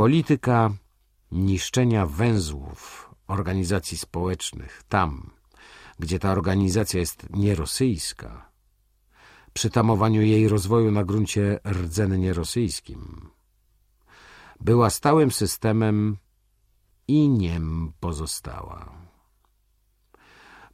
Polityka niszczenia węzłów organizacji społecznych tam, gdzie ta organizacja jest nierosyjska, przy tamowaniu jej rozwoju na gruncie rdzennie rosyjskim, była stałym systemem i niem pozostała.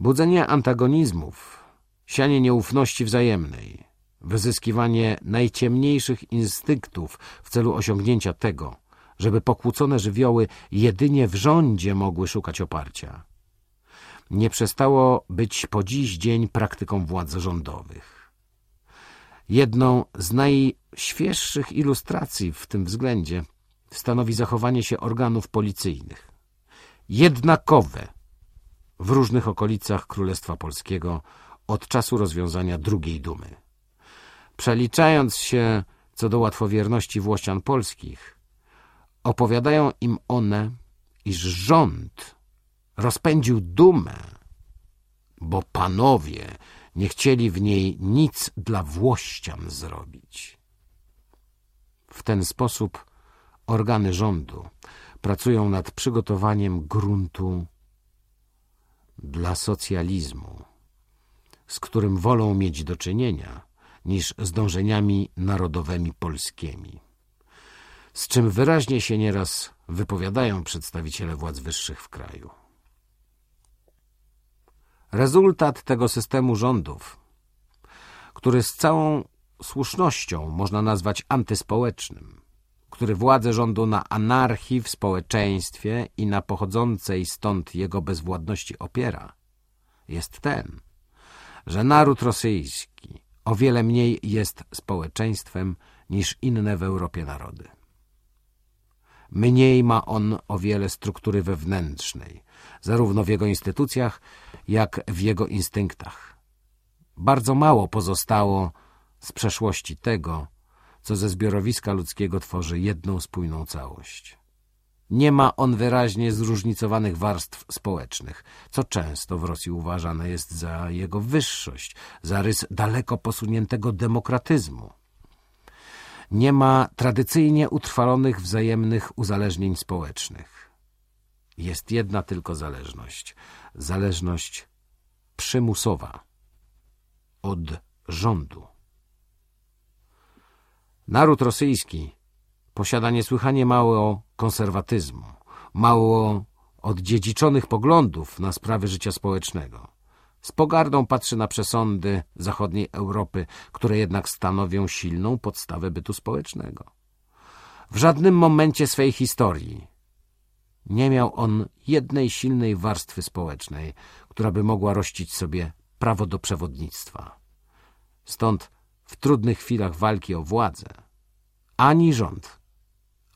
Budzenie antagonizmów, sianie nieufności wzajemnej, wyzyskiwanie najciemniejszych instynktów w celu osiągnięcia tego, żeby pokłócone żywioły jedynie w rządzie mogły szukać oparcia. Nie przestało być po dziś dzień praktyką władz rządowych. Jedną z najświeższych ilustracji w tym względzie stanowi zachowanie się organów policyjnych. Jednakowe w różnych okolicach Królestwa Polskiego od czasu rozwiązania drugiej dumy. Przeliczając się co do łatwowierności Włościan polskich, opowiadają im one, iż rząd rozpędził dumę, bo panowie nie chcieli w niej nic dla Włościan zrobić. W ten sposób organy rządu pracują nad przygotowaniem gruntu dla socjalizmu, z którym wolą mieć do czynienia niż z dążeniami narodowymi polskimi, z czym wyraźnie się nieraz wypowiadają przedstawiciele władz wyższych w kraju. Rezultat tego systemu rządów, który z całą słusznością można nazwać antyspołecznym, który władzę rządu na anarchii w społeczeństwie i na pochodzącej stąd jego bezwładności opiera, jest ten, że naród rosyjski o wiele mniej jest społeczeństwem niż inne w Europie narody. Mniej ma on o wiele struktury wewnętrznej, zarówno w jego instytucjach, jak w jego instynktach. Bardzo mało pozostało z przeszłości tego, co ze zbiorowiska ludzkiego tworzy jedną spójną całość. Nie ma on wyraźnie zróżnicowanych warstw społecznych, co często w Rosji uważane jest za jego wyższość, za rys daleko posuniętego demokratyzmu. Nie ma tradycyjnie utrwalonych wzajemnych uzależnień społecznych. Jest jedna tylko zależność. Zależność przymusowa od rządu. Naród rosyjski posiada niesłychanie mało konserwatyzmu, mało oddziedziczonych poglądów na sprawy życia społecznego. Z pogardą patrzy na przesądy zachodniej Europy, które jednak stanowią silną podstawę bytu społecznego. W żadnym momencie swej historii nie miał on jednej silnej warstwy społecznej, która by mogła rościć sobie prawo do przewodnictwa. Stąd w trudnych chwilach walki o władzę ani rząd,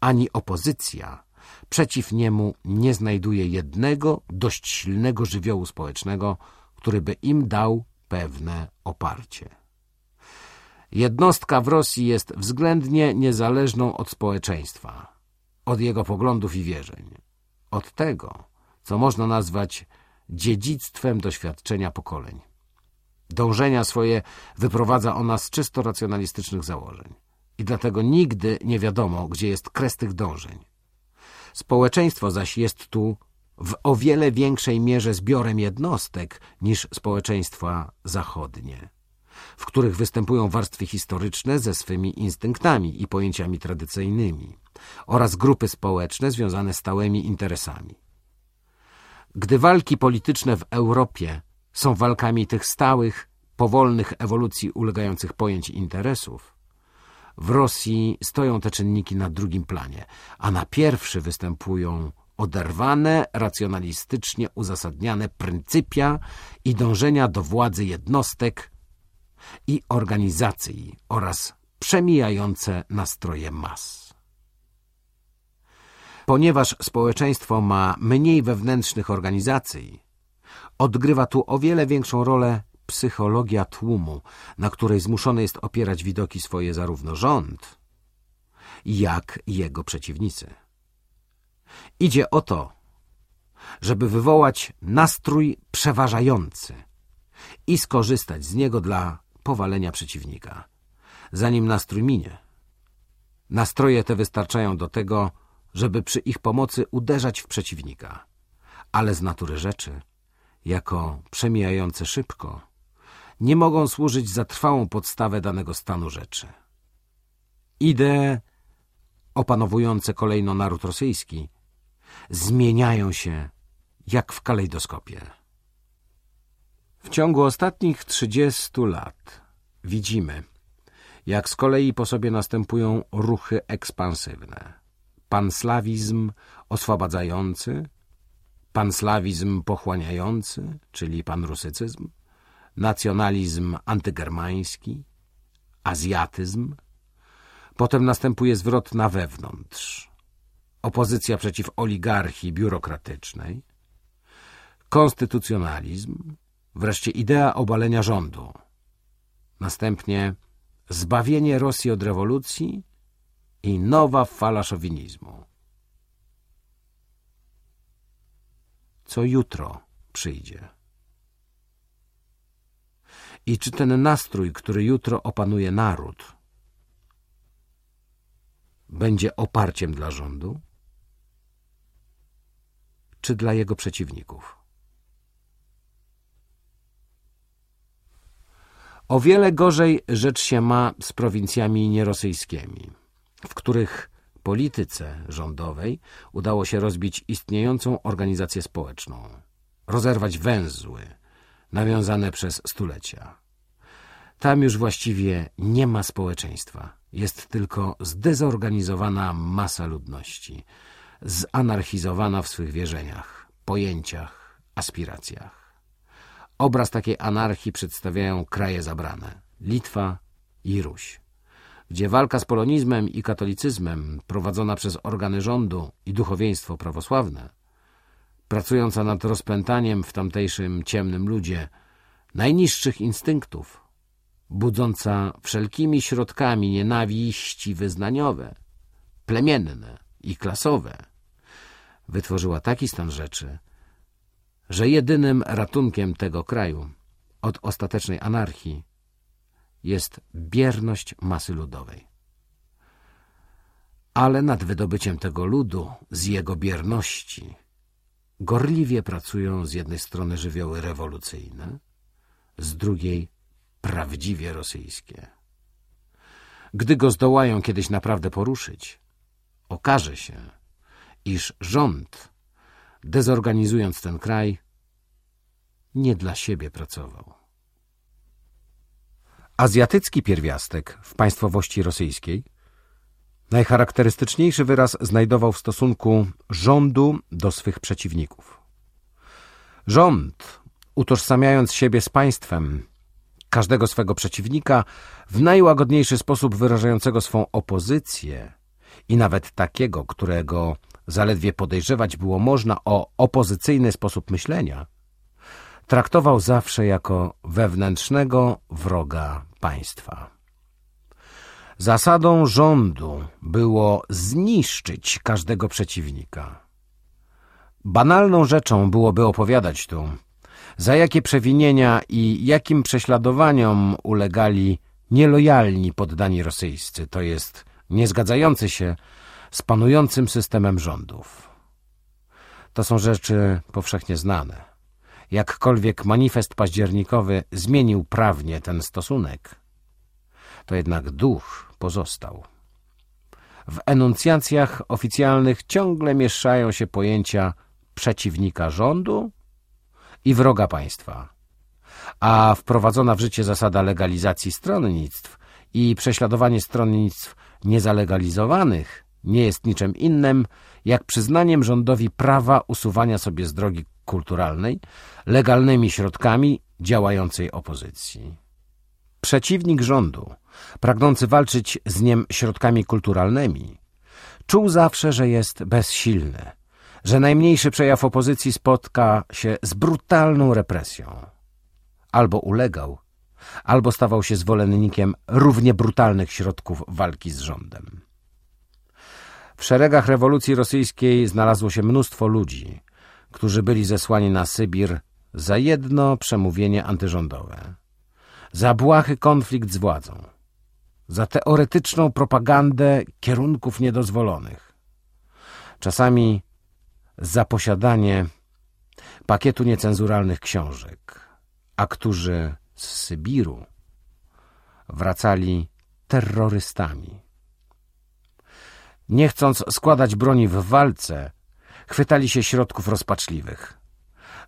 ani opozycja przeciw niemu nie znajduje jednego dość silnego żywiołu społecznego, który by im dał pewne oparcie. Jednostka w Rosji jest względnie niezależną od społeczeństwa, od jego poglądów i wierzeń, od tego, co można nazwać dziedzictwem doświadczenia pokoleń. Dążenia swoje wyprowadza ona z czysto racjonalistycznych założeń i dlatego nigdy nie wiadomo, gdzie jest kres tych dążeń. Społeczeństwo zaś jest tu w o wiele większej mierze zbiorem jednostek niż społeczeństwa zachodnie, w których występują warstwy historyczne ze swymi instynktami i pojęciami tradycyjnymi oraz grupy społeczne związane stałymi interesami. Gdy walki polityczne w Europie są walkami tych stałych, powolnych ewolucji ulegających pojęć interesów, w Rosji stoją te czynniki na drugim planie, a na pierwszy występują oderwane, racjonalistycznie uzasadniane pryncypia i dążenia do władzy jednostek i organizacji oraz przemijające nastroje mas. Ponieważ społeczeństwo ma mniej wewnętrznych organizacji, odgrywa tu o wiele większą rolę psychologia tłumu, na której zmuszony jest opierać widoki swoje zarówno rząd, jak jego przeciwnicy. Idzie o to, żeby wywołać nastrój przeważający i skorzystać z niego dla powalenia przeciwnika. Zanim nastrój minie, nastroje te wystarczają do tego, żeby przy ich pomocy uderzać w przeciwnika, ale z natury rzeczy, jako przemijające szybko, nie mogą służyć za trwałą podstawę danego stanu rzeczy. Idee opanowujące kolejno naród rosyjski zmieniają się jak w kalejdoskopie. W ciągu ostatnich 30 lat widzimy, jak z kolei po sobie następują ruchy ekspansywne. Panslawizm oswabadzający, panslawizm pochłaniający, czyli panrusycyzm, nacjonalizm antygermański, azjatyzm. Potem następuje zwrot na wewnątrz, opozycja przeciw oligarchii biurokratycznej, konstytucjonalizm, wreszcie idea obalenia rządu. Następnie zbawienie Rosji od rewolucji i nowa fala szowinizmu. Co jutro przyjdzie? I czy ten nastrój, który jutro opanuje naród, będzie oparciem dla rządu, czy dla jego przeciwników? O wiele gorzej rzecz się ma z prowincjami nierosyjskimi, w których polityce rządowej udało się rozbić istniejącą organizację społeczną, rozerwać węzły nawiązane przez stulecia. Tam już właściwie nie ma społeczeństwa. Jest tylko zdezorganizowana masa ludności, zanarchizowana w swych wierzeniach, pojęciach, aspiracjach. Obraz takiej anarchii przedstawiają kraje zabrane – Litwa i Ruś, gdzie walka z polonizmem i katolicyzmem prowadzona przez organy rządu i duchowieństwo prawosławne, pracująca nad rozpętaniem w tamtejszym ciemnym ludzie najniższych instynktów, budząca wszelkimi środkami nienawiści wyznaniowe, plemienne i klasowe, wytworzyła taki stan rzeczy, że jedynym ratunkiem tego kraju od ostatecznej anarchii jest bierność masy ludowej. Ale nad wydobyciem tego ludu z jego bierności gorliwie pracują z jednej strony żywioły rewolucyjne, z drugiej prawdziwie rosyjskie. Gdy go zdołają kiedyś naprawdę poruszyć, okaże się, iż rząd dezorganizując ten kraj, nie dla siebie pracował. Azjatycki pierwiastek w państwowości rosyjskiej najcharakterystyczniejszy wyraz znajdował w stosunku rządu do swych przeciwników. Rząd, utożsamiając siebie z państwem, każdego swego przeciwnika w najłagodniejszy sposób wyrażającego swą opozycję i nawet takiego, którego zaledwie podejrzewać było można o opozycyjny sposób myślenia, traktował zawsze jako wewnętrznego wroga państwa. Zasadą rządu było zniszczyć każdego przeciwnika. Banalną rzeczą byłoby opowiadać tu, za jakie przewinienia i jakim prześladowaniom ulegali nielojalni poddani rosyjscy, to jest niezgadzający się z panującym systemem rządów. To są rzeczy powszechnie znane. Jakkolwiek manifest październikowy zmienił prawnie ten stosunek, to jednak duch pozostał. W enuncjacjach oficjalnych ciągle mieszają się pojęcia przeciwnika rządu i wroga państwa, a wprowadzona w życie zasada legalizacji stronnictw i prześladowanie stronnictw niezalegalizowanych nie jest niczym innym jak przyznaniem rządowi prawa usuwania sobie z drogi kulturalnej legalnymi środkami działającej opozycji. Przeciwnik rządu, pragnący walczyć z niem środkami kulturalnymi, czuł zawsze, że jest bezsilny, że najmniejszy przejaw opozycji spotka się z brutalną represją. Albo ulegał, albo stawał się zwolennikiem równie brutalnych środków walki z rządem. W szeregach rewolucji rosyjskiej znalazło się mnóstwo ludzi, którzy byli zesłani na Sybir za jedno przemówienie antyrządowe, za błahy konflikt z władzą, za teoretyczną propagandę kierunków niedozwolonych, czasami za posiadanie pakietu niecenzuralnych książek, a którzy z Sybiru wracali terrorystami. Nie chcąc składać broni w walce, chwytali się środków rozpaczliwych.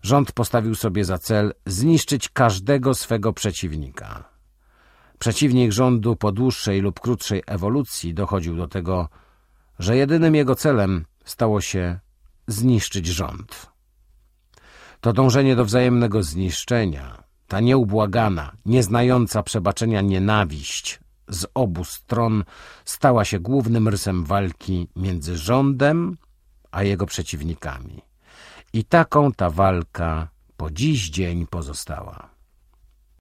Rząd postawił sobie za cel zniszczyć każdego swego przeciwnika. Przeciwnik rządu po dłuższej lub krótszej ewolucji dochodził do tego, że jedynym jego celem stało się zniszczyć rząd. To dążenie do wzajemnego zniszczenia, ta nieubłagana, nieznająca przebaczenia nienawiść z obu stron stała się głównym rysem walki między rządem a jego przeciwnikami. I taką ta walka po dziś dzień pozostała.